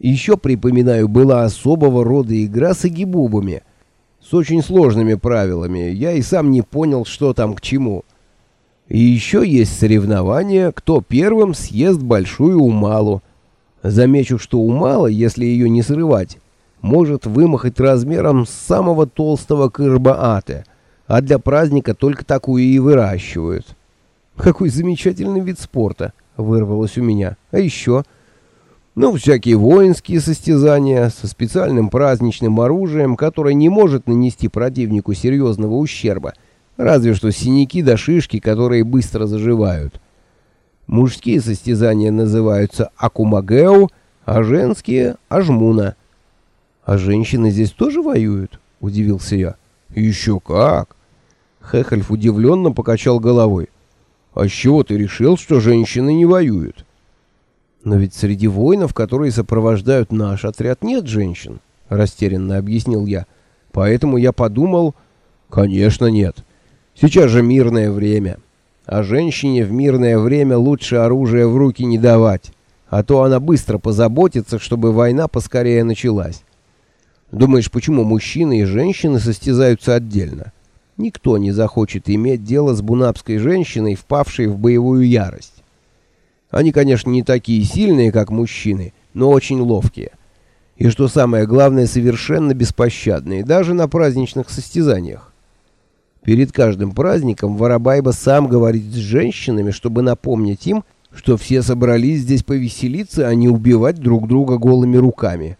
Еще, припоминаю, была особого рода игра с агибубами, с очень сложными правилами. Я и сам не понял, что там к чему. И еще есть соревнование, кто первым съест большую умалу. Замечу, что умала, если ее не срывать, может вымахать размером с самого толстого кырбаата, а для праздника только такую и выращивают. Какой замечательный вид спорта, вырвалось у меня. А еще... Ну, всякие воинские состязания со специальным праздничным оружием, которое не может нанести противнику серьезного ущерба, разве что синяки да шишки, которые быстро заживают. Мужские состязания называются акумагео, а женские — ажмуна. «А женщины здесь тоже воюют?» — удивился я. «Еще как!» Хехельф удивленно покачал головой. «А с чего ты решил, что женщины не воюют?» «Но ведь среди воинов, которые сопровождают наш отряд, нет женщин», — растерянно объяснил я. «Поэтому я подумал...» «Конечно нет. Сейчас же мирное время. А женщине в мирное время лучше оружие в руки не давать, а то она быстро позаботится, чтобы война поскорее началась. Думаешь, почему мужчины и женщины состязаются отдельно? Никто не захочет иметь дело с бунапской женщиной, впавшей в боевую ярость. Они, конечно, не такие сильные, как мужчины, но очень ловкие. И что самое главное, совершенно беспощадные, даже на праздничных состязаниях. Перед каждым праздником Воробайба сам говорит с женщинами, чтобы напомнить им, что все собрались здесь повеселиться, а не убивать друг друга голыми руками.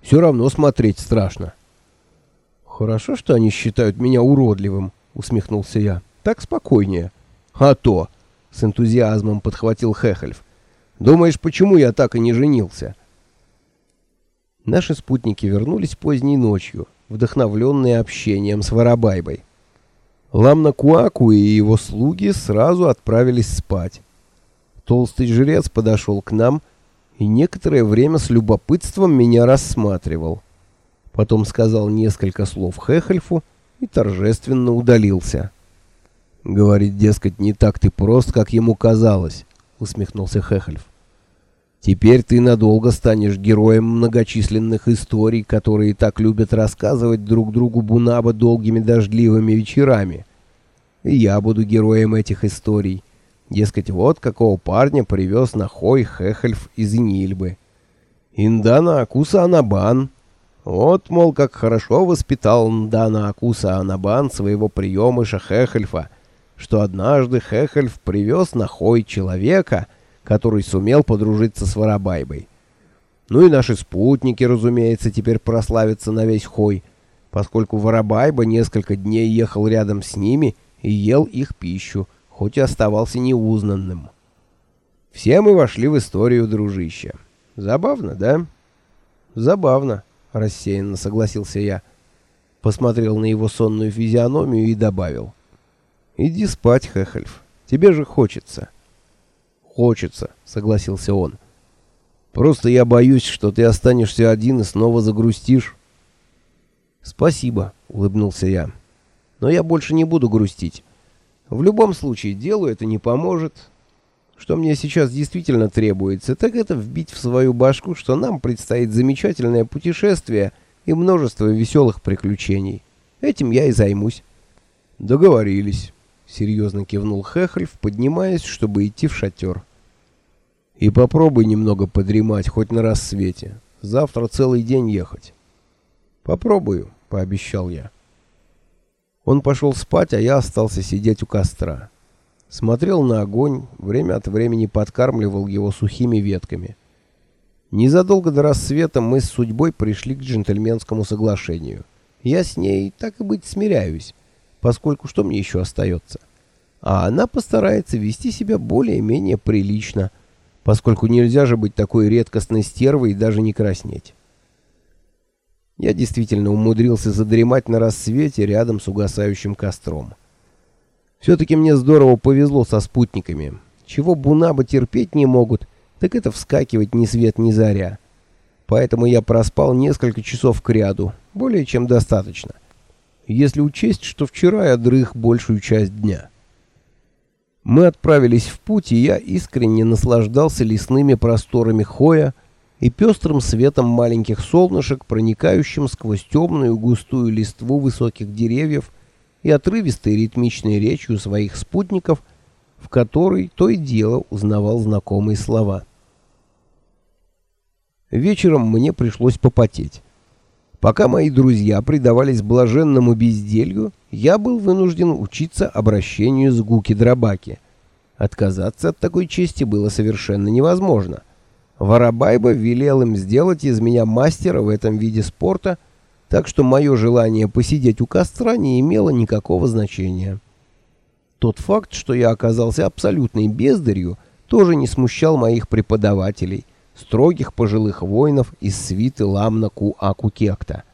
Все равно смотреть страшно. Хорошо, что они считают меня уродливым, усмехнулся я. Так спокойнее. А то, с энтузиазмом подхватил Хехельф. Думаешь, почему я так и не женился? Наши спутники вернулись поздней ночью, вдохновленные общением с Воробайбой. Ламна Куаку и его слуги сразу отправились спать. Толстый жрец подошел к нам и некоторое время с любопытством меня рассматривал. Потом сказал несколько слов Хехельфу и торжественно удалился. Говорит, дескать, не так ты прост, как ему казалось, усмехнулся Хехельф. Теперь ты надолго станешь героем многочисленных историй, которые так любят рассказывать друг другу Бунаба долгими дождливыми вечерами. И я буду героем этих историй. Дескать, вот какого парня привез на Хой Хехельф из Нильбы. Индана Акуса Анабан. Вот, мол, как хорошо воспитал Индана Акуса Анабан своего приемыша Хехельфа, что однажды Хехельф привез на Хой человека, который сумел подружиться с Воробайбой. Ну и наши спутники, разумеется, теперь прославятся на весь Хой, поскольку Воробайба несколько дней ехал рядом с ними и ел их пищу, хоть и оставался неузнанным. Все мы вошли в историю дружища. Забавно, да? Забавно, рассеянно согласился я. Посмотрел на его сонную физиономию и добавил. Иди спать, Хехельф. Тебе же хочется. Хочется, согласился он. Просто я боюсь, что ты останешься один и снова загрустишь. Спасибо, улыбнулся я. Но я больше не буду грустить. В любом случае, делу это не поможет. Что мне сейчас действительно требуется, так это вбить в свою башку, что нам предстоит замечательное путешествие и множество веселых приключений. Этим я и займусь. Договорились, серьезно кивнул Хехельф, поднимаясь, чтобы идти в шатер. И попробуй немного подремать, хоть на рассвете. Завтра целый день ехать. Попробую, пообещал я. Он пошел спать, а я остался сидеть у костра. Смотрел на огонь, время от времени подкармливал его сухими ветками. Незадолго до рассвета мы с судьбой пришли к джентльменскому соглашению. Я с ней, так и быть, смиряюсь, поскольку что мне еще остается? А она постарается вести себя более-менее прилично, поскольку нельзя же быть такой редкостной стервой и даже не краснеть. Я действительно умудрился задремать на рассвете рядом с угасающим костром. Все-таки мне здорово повезло со спутниками. Чего бунабы терпеть не могут, так это вскакивать ни свет ни заря. Поэтому я проспал несколько часов кряду, более чем достаточно. Если учесть, что вчера я дрых большую часть дня. Мы отправились в путь, и я искренне наслаждался лесными просторами Хоя, и пестрым светом маленьких солнышек, проникающим сквозь темную густую листву высоких деревьев и отрывистой ритмичной речью своих спутников, в которой то и дело узнавал знакомые слова. Вечером мне пришлось попотеть. Пока мои друзья предавались блаженному безделью, я был вынужден учиться обращению с гуки-драбаки. Отказаться от такой чести было совершенно невозможно. Воробайба велел им сделать из меня мастера в этом виде спорта, так что мое желание посидеть у костра не имело никакого значения. Тот факт, что я оказался абсолютной бездарью, тоже не смущал моих преподавателей, строгих пожилых воинов из свиты Ламна Ку-Аку-Кекта.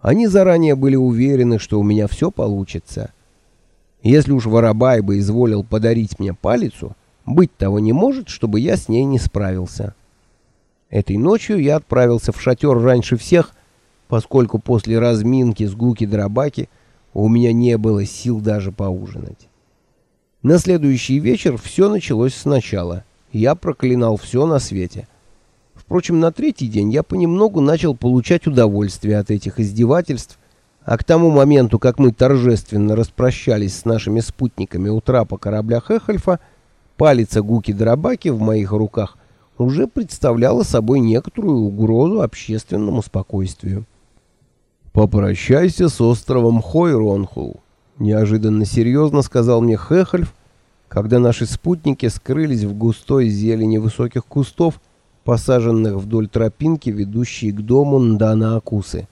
Они заранее были уверены, что у меня все получится. Если уж Воробайба изволил подарить мне палицу, быть того не может, чтобы я с ней не справился. Этой ночью я отправился в шатер раньше всех, поскольку после разминки с гуки-драбаки у меня не было сил даже поужинать. На следующий вечер все началось сначала. Я проклинал все на свете. Впрочем, на третий день я понемногу начал получать удовольствие от этих издевательств, а к тому моменту, как мы торжественно распрощались с нашими спутниками у трапа корабля Хехельфа, Палица Гуки-Драбаки в моих руках уже представляла собой некоторую угрозу общественному спокойствию. «Попрощайся с островом Хойронхул», — неожиданно серьезно сказал мне Хехельф, когда наши спутники скрылись в густой зелени высоких кустов, посаженных вдоль тропинки, ведущей к дому Ндана Акусы.